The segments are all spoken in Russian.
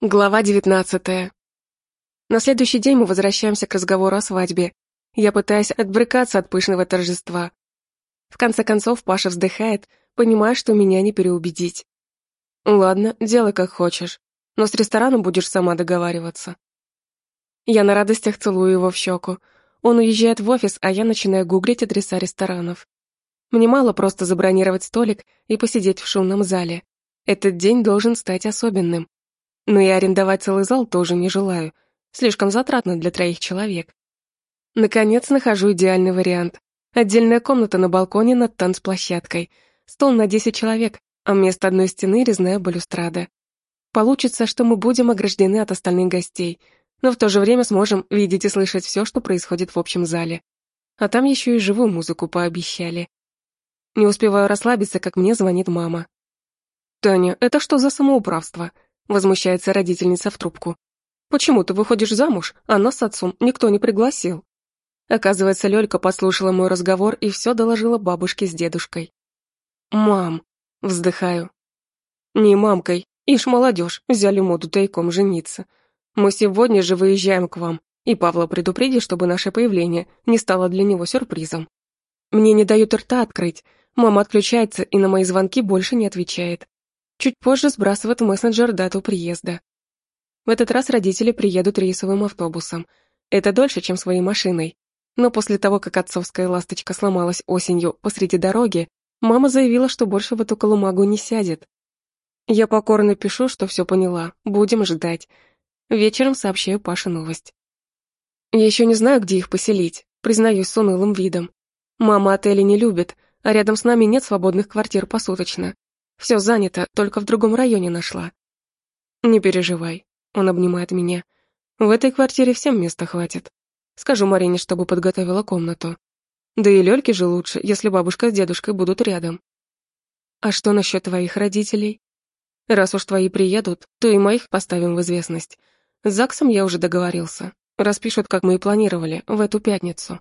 Глава девятнадцатая. На следующий день мы возвращаемся к разговору о свадьбе. Я пытаюсь отбрыкаться от пышного торжества. В конце концов Паша вздыхает, понимая, что меня не переубедить. Ладно, делай как хочешь, но с рестораном будешь сама договариваться. Я на радостях целую его в щеку. Он уезжает в офис, а я начинаю гуглить адреса ресторанов. Мне мало просто забронировать столик и посидеть в шумном зале. Этот день должен стать особенным. Но и арендовать целый зал тоже не желаю. Слишком затратно для троих человек. Наконец нахожу идеальный вариант. Отдельная комната на балконе над танцплощадкой. Стол на 10 человек, а вместо одной стены резная балюстрада. Получится, что мы будем ограждены от остальных гостей, но в то же время сможем видеть и слышать все, что происходит в общем зале. А там еще и живую музыку пообещали. Не успеваю расслабиться, как мне звонит мама. «Таня, это что за самоуправство?» Возмущается родительница в трубку. «Почему ты выходишь замуж, а нас с отцом никто не пригласил?» Оказывается, Лёлька послушала мой разговор и все доложила бабушке с дедушкой. «Мам!» — вздыхаю. «Не мамкой, ишь молодежь, взяли моду тайком жениться. Мы сегодня же выезжаем к вам, и Павла предупреди, чтобы наше появление не стало для него сюрпризом. Мне не дают рта открыть, мама отключается и на мои звонки больше не отвечает. Чуть позже сбрасывает в мессенджер дату приезда. В этот раз родители приедут рейсовым автобусом. Это дольше, чем своей машиной. Но после того, как отцовская ласточка сломалась осенью посреди дороги, мама заявила, что больше в эту колымагу не сядет. Я покорно пишу, что все поняла, будем ждать. Вечером сообщаю Паше новость. Я еще не знаю, где их поселить, признаюсь с унылым видом. Мама отели не любит, а рядом с нами нет свободных квартир посуточно. Все занято, только в другом районе нашла. Не переживай, он обнимает меня. В этой квартире всем места хватит. Скажу Марине, чтобы подготовила комнату. Да и Лёльке же лучше, если бабушка с дедушкой будут рядом. А что насчет твоих родителей? Раз уж твои приедут, то и моих поставим в известность. С ЗАГСом я уже договорился. Распишут, как мы и планировали, в эту пятницу.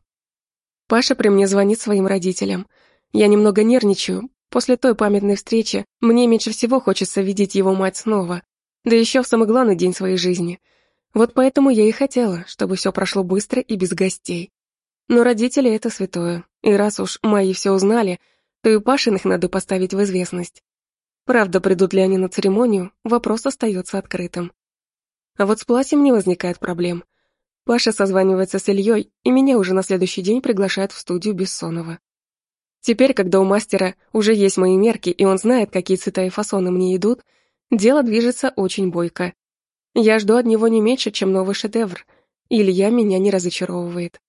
Паша при мне звонит своим родителям. Я немного нервничаю, После той памятной встречи мне меньше всего хочется видеть его мать снова, да еще в самый главный день своей жизни. Вот поэтому я и хотела, чтобы все прошло быстро и без гостей. Но родители — это святое, и раз уж мои все узнали, то и Пашиных надо поставить в известность. Правда, придут ли они на церемонию, вопрос остается открытым. А вот с платьем не возникает проблем. Паша созванивается с Ильей, и меня уже на следующий день приглашают в студию Бессонова. Теперь, когда у мастера уже есть мои мерки, и он знает, какие цвета и фасоны мне идут, дело движется очень бойко. Я жду от него не меньше, чем новый шедевр. Илья меня не разочаровывает.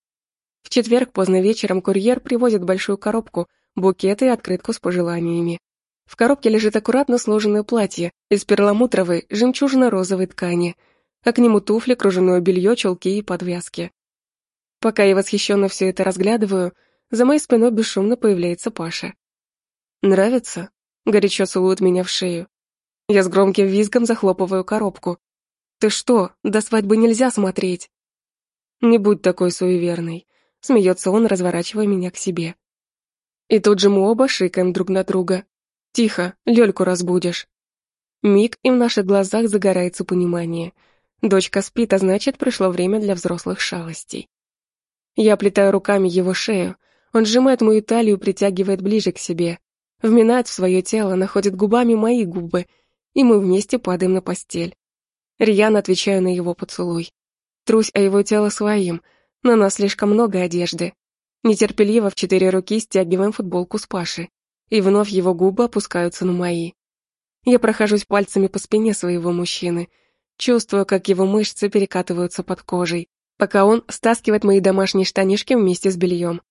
В четверг поздно вечером курьер привозит большую коробку, букет и открытку с пожеланиями. В коробке лежит аккуратно сложенное платье из перламутровой, жемчужно-розовой ткани, а к нему туфли, кружевное белье, чулки и подвязки. Пока я восхищенно все это разглядываю, за моей спиной бесшумно появляется Паша. «Нравится?» — горячо целует меня в шею. Я с громким визгом захлопываю коробку. «Ты что, до свадьбы нельзя смотреть?» «Не будь такой суеверной», — смеется он, разворачивая меня к себе. И тут же мы оба шикаем друг на друга. «Тихо, Лёльку разбудишь». Миг, и в наших глазах загорается понимание. Дочка спит, а значит, пришло время для взрослых шалостей. Я плетаю руками его шею, он сжимает мою талию, притягивает ближе к себе, вминает в свое тело, находит губами мои губы, и мы вместе падаем на постель. Рьяно отвечаю на его поцелуй. Трусь о его тело своим, на нас слишком много одежды. Нетерпеливо в четыре руки стягиваем футболку с Паши, и вновь его губы опускаются на мои. Я прохожусь пальцами по спине своего мужчины, чувствую, как его мышцы перекатываются под кожей, пока он стаскивает мои домашние штанишки вместе с бельем.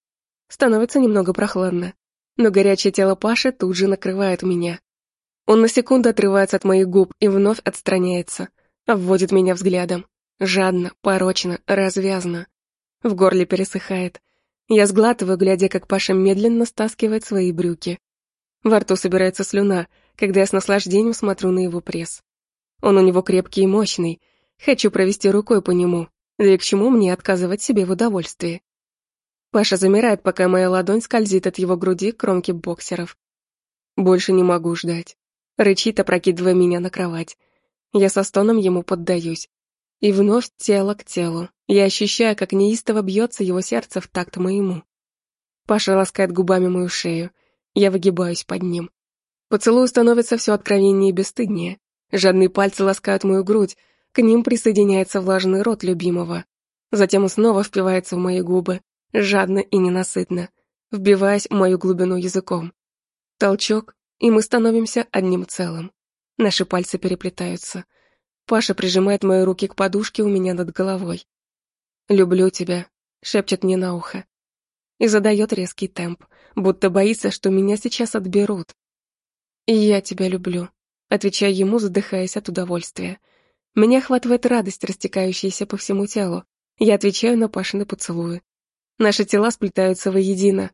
Становится немного прохладно, но горячее тело Паши тут же накрывает меня. Он на секунду отрывается от моих губ и вновь отстраняется, обводит меня взглядом. Жадно, порочно, развязно. В горле пересыхает. Я сглатываю, глядя, как Паша медленно стаскивает свои брюки. Во рту собирается слюна, когда я с наслаждением смотрю на его пресс. Он у него крепкий и мощный. Хочу провести рукой по нему. Да и к чему мне отказывать себе в удовольствии? Паша замирает, пока моя ладонь скользит от его груди к кромке боксеров. Больше не могу ждать. Рычит, опрокидывая меня на кровать. Я со стоном ему поддаюсь. И вновь тело к телу. Я ощущаю, как неистово бьется его сердце в такт моему. Паша ласкает губами мою шею. Я выгибаюсь под ним. Поцелуй становится все откровеннее и бесстыднее. Жадные пальцы ласкают мою грудь, к ним присоединяется влажный рот любимого. Затем снова впивается в мои губы, жадно и ненасытно, вбиваясь в мою глубину языком. Толчок, и мы становимся одним целым. Наши пальцы переплетаются. Паша прижимает мои руки к подушке у меня над головой. «Люблю тебя», — шепчет мне на ухо. И задает резкий темп, будто боится, что меня сейчас отберут. «И я тебя люблю», — отвечаю ему, задыхаясь от удовольствия. Меня охватывает радость, растекающаяся по всему телу. Я отвечаю на Пашины поцелуи. Наши тела сплетаются воедино.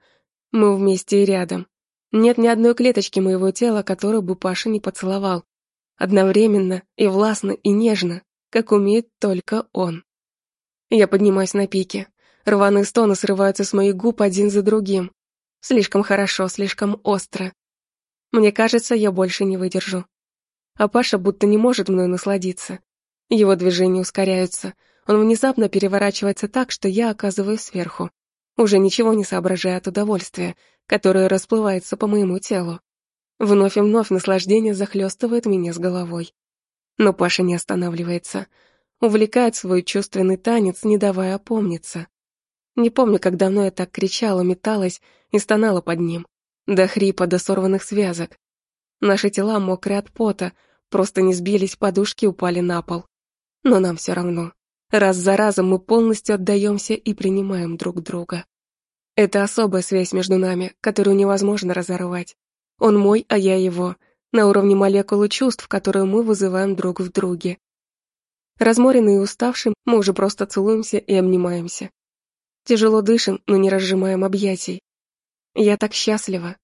Мы вместе и рядом. Нет ни одной клеточки моего тела, которую бы Паша не поцеловал. Одновременно и властно и нежно, как умеет только он. Я поднимаюсь на пике. Рваные стоны срываются с моих губ один за другим. Слишком хорошо, слишком остро. Мне кажется, я больше не выдержу. А Паша будто не может мной насладиться. Его движения ускоряются. Он внезапно переворачивается так, что я оказываюсь сверху. Уже ничего не соображая от удовольствия, которое расплывается по моему телу. Вновь и вновь наслаждение захлестывает меня с головой. Но Паша не останавливается увлекает свой чувственный танец, не давая опомниться. Не помню, как давно я так кричала, металась и стонала под ним. До хрипа, до сорванных связок. Наши тела мокрые от пота, просто не сбились, подушки упали на пол. Но нам все равно. Раз за разом мы полностью отдаемся и принимаем друг друга. Это особая связь между нами, которую невозможно разорвать. Он мой, а я его, на уровне молекулы чувств, которые мы вызываем друг в друге. Разморенные и уставшим, мы уже просто целуемся и обнимаемся. Тяжело дышим, но не разжимаем объятий. Я так счастлива.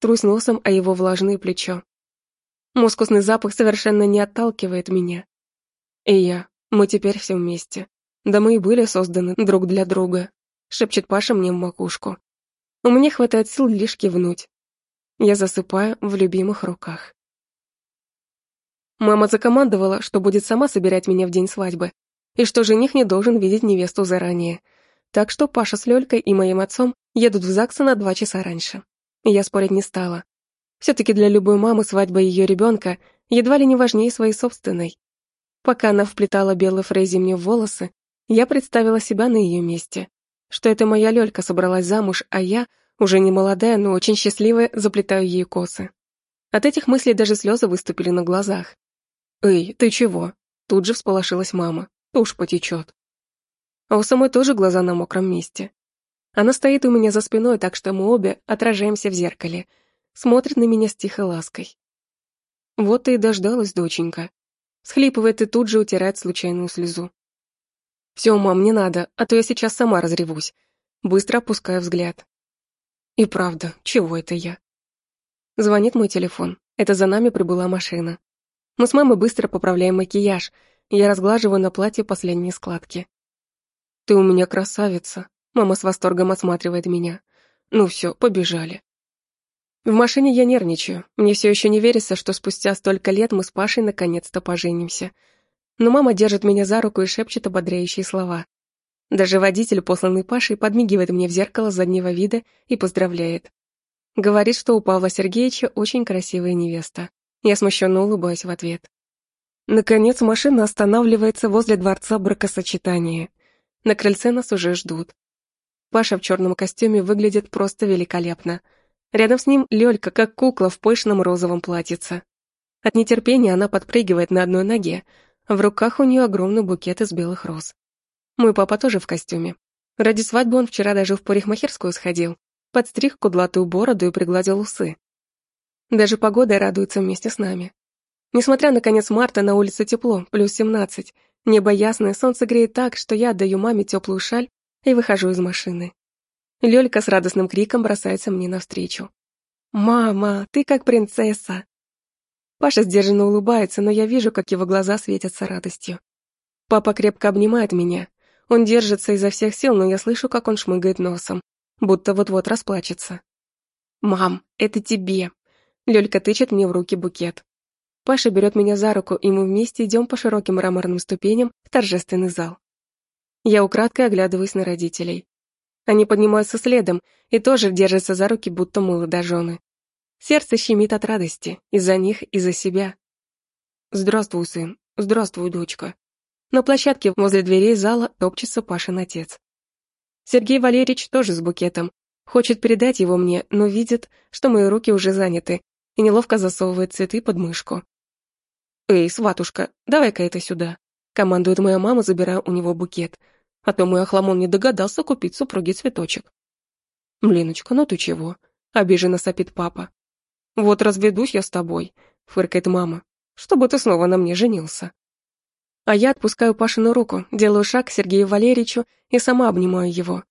Трусь носом о его влажное плечо. Мускусный запах совершенно не отталкивает меня. И я, мы теперь все вместе. Да мы и были созданы друг для друга, шепчет Паша мне в макушку. У меня хватает сил лишь кивнуть. Я засыпаю в любимых руках. Мама закомандовала, что будет сама собирать меня в день свадьбы, и что жених не должен видеть невесту заранее. Так что Паша с Лёлькой и моим отцом едут в ЗАГС на два часа раньше. Я спорить не стала. Все-таки для любой мамы свадьба ее ребенка едва ли не важнее своей собственной. Пока она вплетала белый фрези мне в волосы, я представила себя на ее месте. Что это моя Лёлька собралась замуж, а я, уже не молодая, но очень счастливая, заплетаю ей косы. От этих мыслей даже слезы выступили на глазах. «Эй, ты чего?» Тут же всполошилась мама. Тушь потечет. А у самой тоже глаза на мокром месте. Она стоит у меня за спиной, так что мы обе отражаемся в зеркале. Смотрит на меня с тихой лаской. Вот ты и дождалась, доченька. Схлипывает и тут же утирает случайную слезу. Все, мам, не надо, а то я сейчас сама разревусь. Быстро опускаю взгляд. И правда, чего это я? Звонит мой телефон. Это за нами прибыла машина. Мы с мамой быстро поправляем макияж, я разглаживаю на платье последние складки. «Ты у меня красавица», — мама с восторгом осматривает меня. «Ну все, побежали». В машине я нервничаю, мне все еще не верится, что спустя столько лет мы с Пашей наконец-то поженимся. Но мама держит меня за руку и шепчет ободряющие слова. Даже водитель, посланный Пашей, подмигивает мне в зеркало заднего вида и поздравляет. Говорит, что у Павла Сергеевича очень красивая невеста. Я смущенно улыбаюсь в ответ. Наконец машина останавливается возле дворца бракосочетания. На крыльце нас уже ждут. Паша в черном костюме выглядит просто великолепно. Рядом с ним Лёлька, как кукла в пышном розовом платьице. От нетерпения она подпрыгивает на одной ноге. В руках у нее огромный букет из белых роз. Мой папа тоже в костюме. Ради свадьбы он вчера даже в парикмахерскую сходил. Подстриг кудлатую бороду и пригладил усы. Даже погода радуется вместе с нами. Несмотря на конец марта, на улице тепло, плюс 17. Небо ясное, солнце греет так, что я отдаю маме теплую шаль и выхожу из машины. Лёлька с радостным криком бросается мне навстречу. «Мама, ты как принцесса!» Паша сдержанно улыбается, но я вижу, как его глаза светятся радостью. Папа крепко обнимает меня. Он держится изо всех сил, но я слышу, как он шмыгает носом, будто вот-вот расплачется. «Мам, это тебе!» Лёлька тычет мне в руки букет. Паша берет меня за руку, и мы вместе идем по широким мраморным ступеням в торжественный зал. Я украдкой оглядываюсь на родителей. Они поднимаются следом и тоже держатся за руки, будто молодожены. Сердце щемит от радости, из-за них и за себя. «Здравствуй, сын. Здравствуй, дочка». На площадке возле дверей зала топчется Пашин отец. Сергей Валерьевич тоже с букетом. Хочет передать его мне, но видит, что мои руки уже заняты, и неловко засовывает цветы под мышку. «Эй, сватушка, давай-ка это сюда», — командует моя мама, забирая у него букет. А то мой охламон не догадался купить супруге цветочек. «Мленочка, ну ты чего?» — обиженно сопит папа. «Вот разведусь я с тобой», — фыркает мама, «чтобы ты снова на мне женился». А я отпускаю Пашину руку, делаю шаг к Сергею Валерьевичу и сама обнимаю его.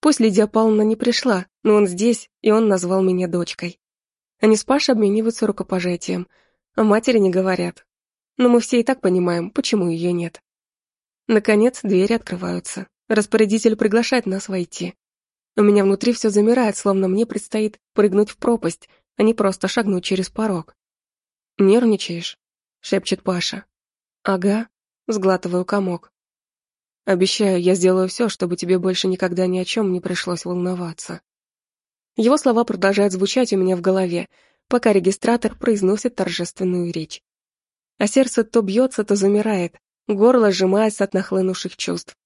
Пусть Лидия Павловна не пришла, но он здесь, и он назвал меня дочкой. Они с Пашей обмениваются рукопожатием, а матери не говорят. Но мы все и так понимаем, почему ее нет. Наконец, двери открываются. Распорядитель приглашает нас войти. У меня внутри все замирает, словно мне предстоит прыгнуть в пропасть, а не просто шагнуть через порог. «Нервничаешь?» — шепчет Паша. «Ага», — сглатываю комок. «Обещаю, я сделаю все, чтобы тебе больше никогда ни о чем не пришлось волноваться». Его слова продолжают звучать у меня в голове, пока регистратор произносит торжественную речь. А сердце то бьется, то замирает, горло сжимается от нахлынувших чувств.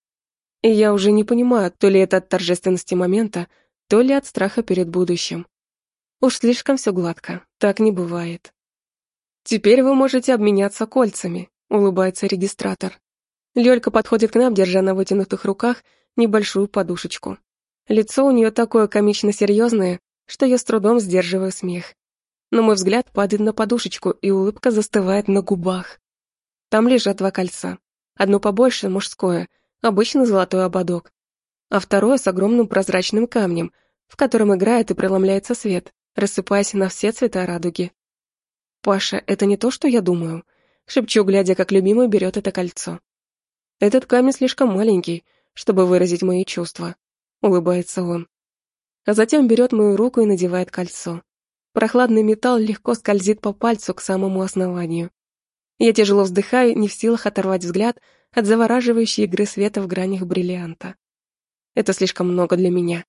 И я уже не понимаю, то ли это от торжественности момента, то ли от страха перед будущим. Уж слишком все гладко, так не бывает. «Теперь вы можете обменяться кольцами», — улыбается регистратор. Лёлька подходит к нам, держа на вытянутых руках небольшую подушечку. Лицо у нее такое комично серьезное, что я с трудом сдерживаю смех. Но мой взгляд падает на подушечку, и улыбка застывает на губах. Там лежат два кольца. Одно побольше, мужское, обычно золотой ободок, а второе с огромным прозрачным камнем, в котором играет и преломляется свет, рассыпаясь на все цвета радуги. «Паша, это не то, что я думаю», — шепчу, глядя, как любимый берет это кольцо. «Этот камень слишком маленький, чтобы выразить мои чувства», — улыбается он. А затем берет мою руку и надевает кольцо. Прохладный металл легко скользит по пальцу к самому основанию. Я тяжело вздыхаю, не в силах оторвать взгляд от завораживающей игры света в гранях бриллианта. Это слишком много для меня.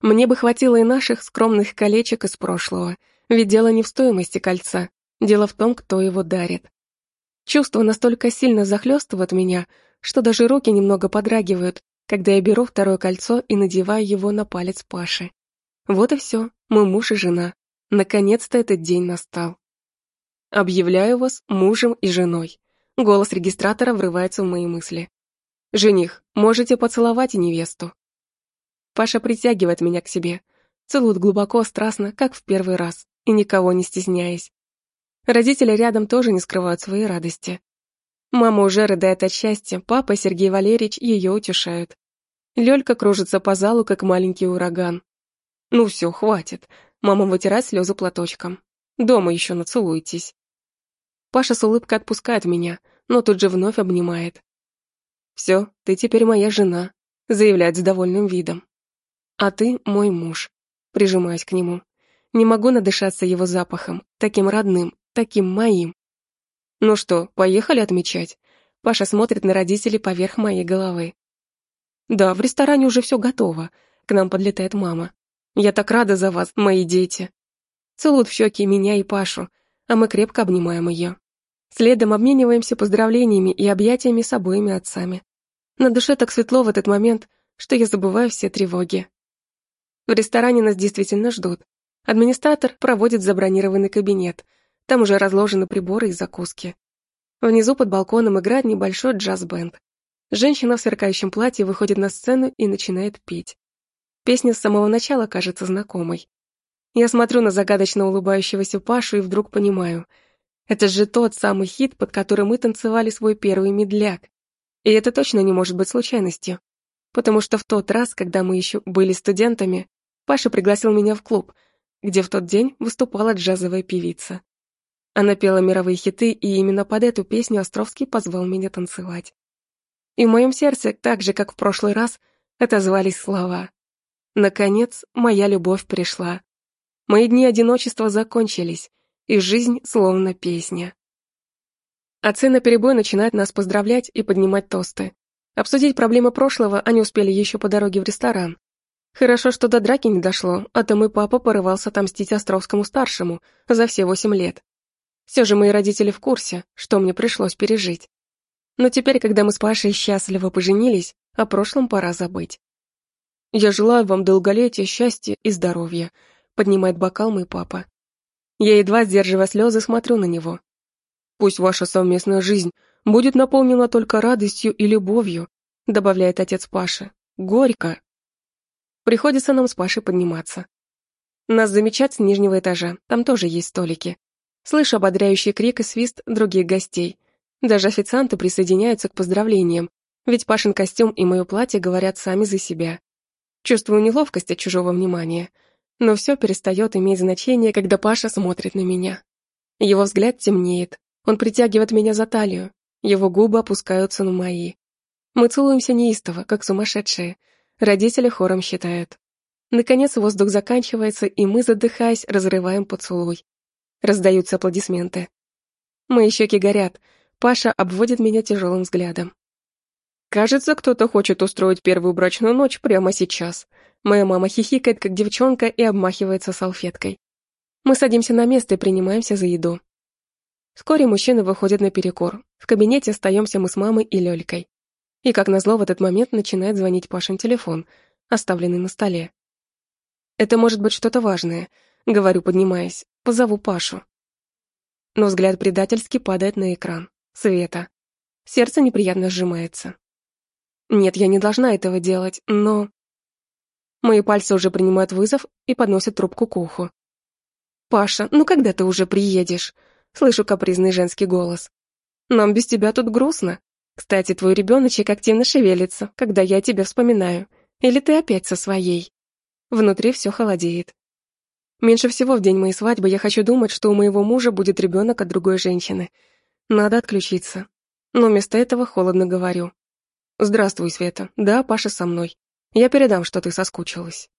Мне бы хватило и наших скромных колечек из прошлого, ведь дело не в стоимости кольца, дело в том, кто его дарит. Чувства настолько сильно захлестывают меня, что даже руки немного подрагивают, когда я беру второе кольцо и надеваю его на палец Паши. Вот и все, мы муж и жена. Наконец-то этот день настал. Объявляю вас мужем и женой. Голос регистратора врывается в мои мысли. «Жених, можете поцеловать невесту». Паша притягивает меня к себе, целует глубоко, страстно, как в первый раз, и никого не стесняясь. Родители рядом тоже не скрывают своей радости. Мама уже рыдает от счастья, папа Сергей Валерьевич ее утешают. Лёлька кружится по залу, как маленький ураган. Ну все, хватит. Мама вытирает слезы платочком. Дома еще нацелуйтесь. Паша с улыбкой отпускает меня, но тут же вновь обнимает. «Все, ты теперь моя жена», — заявляет с довольным видом. А ты мой муж. Прижимаюсь к нему. Не могу надышаться его запахом, таким родным, таким моим. Ну что, поехали отмечать? Паша смотрит на родителей поверх моей головы. Да, в ресторане уже все готово. К нам подлетает мама. Я так рада за вас, мои дети. Целуют в щеки меня и Пашу, а мы крепко обнимаем ее. Следом обмениваемся поздравлениями и объятиями с обоими отцами. На душе так светло в этот момент, что я забываю все тревоги. В ресторане нас действительно ждут. Администратор проводит забронированный кабинет. Там уже разложены приборы и закуски. Внизу под балконом играет небольшой джаз-бенд. Женщина в сверкающем платье выходит на сцену и начинает петь. Песня с самого начала кажется знакомой. Я смотрю на загадочно улыбающегося Пашу и вдруг понимаю. Это же тот самый хит, под который мы танцевали свой первый медляк. И это точно не может быть случайностью. Потому что в тот раз, когда мы еще были студентами, Паша пригласил меня в клуб, где в тот день выступала джазовая певица. Она пела мировые хиты, и именно под эту песню Островский позвал меня танцевать. И в моем сердце, так же, как в прошлый раз, отозвались слова. Наконец, моя любовь пришла. Мои дни одиночества закончились, и жизнь словно песня. Отцы наперебой начинают нас поздравлять и поднимать тосты. Обсудить проблемы прошлого они успели еще по дороге в ресторан. Хорошо, что до драки не дошло, а то мой папа порывался отомстить Островскому-старшему за все восемь лет. Все же мои родители в курсе, что мне пришлось пережить. Но теперь, когда мы с Пашей счастливо поженились, о прошлом пора забыть. «Я желаю вам долголетия, счастья и здоровья», — поднимает бокал мой папа. Я едва сдерживая слезы смотрю на него. «Пусть ваша совместная жизнь будет наполнена только радостью и любовью», — добавляет отец Паши. «Горько». Приходится нам с Пашей подниматься. Нас замечать с нижнего этажа, там тоже есть столики. Слышу ободряющий крик и свист других гостей. Даже официанты присоединяются к поздравлениям, ведь Пашин костюм и мое платье говорят сами за себя. Чувствую неловкость от чужого внимания, но все перестает иметь значение, когда Паша смотрит на меня. Его взгляд темнеет, он притягивает меня за талию, его губы опускаются на мои. Мы целуемся неистово, как сумасшедшие. Родители хором считают. Наконец воздух заканчивается, и мы, задыхаясь, разрываем поцелуй. Раздаются аплодисменты. Мои щеки горят. Паша обводит меня тяжелым взглядом. Кажется, кто-то хочет устроить первую брачную ночь прямо сейчас. Моя мама хихикает, как девчонка, и обмахивается салфеткой. Мы садимся на место и принимаемся за еду. Вскоре мужчины выходят на перекур. В кабинете остаемся мы с мамой и Лёлькой. И, как назло, в этот момент начинает звонить Пашин телефон, оставленный на столе. Это может быть что-то важное, говорю, поднимаясь. Позову Пашу. Но взгляд предательски падает на экран. Света. Сердце неприятно сжимается. Нет, я не должна этого делать, но... Мои пальцы уже принимают вызов и подносят трубку к уху. «Паша, ну когда ты уже приедешь?» Слышу капризный женский голос. «Нам без тебя тут грустно. Кстати, твой ребеночек активно шевелится, когда я тебя вспоминаю. Или ты опять со своей?» Внутри все холодеет. Меньше всего в день моей свадьбы я хочу думать, что у моего мужа будет ребенок от другой женщины. Надо отключиться. Но вместо этого холодно говорю. «Здравствуй, Света. Да, Паша со мной. Я передам, что ты соскучилась».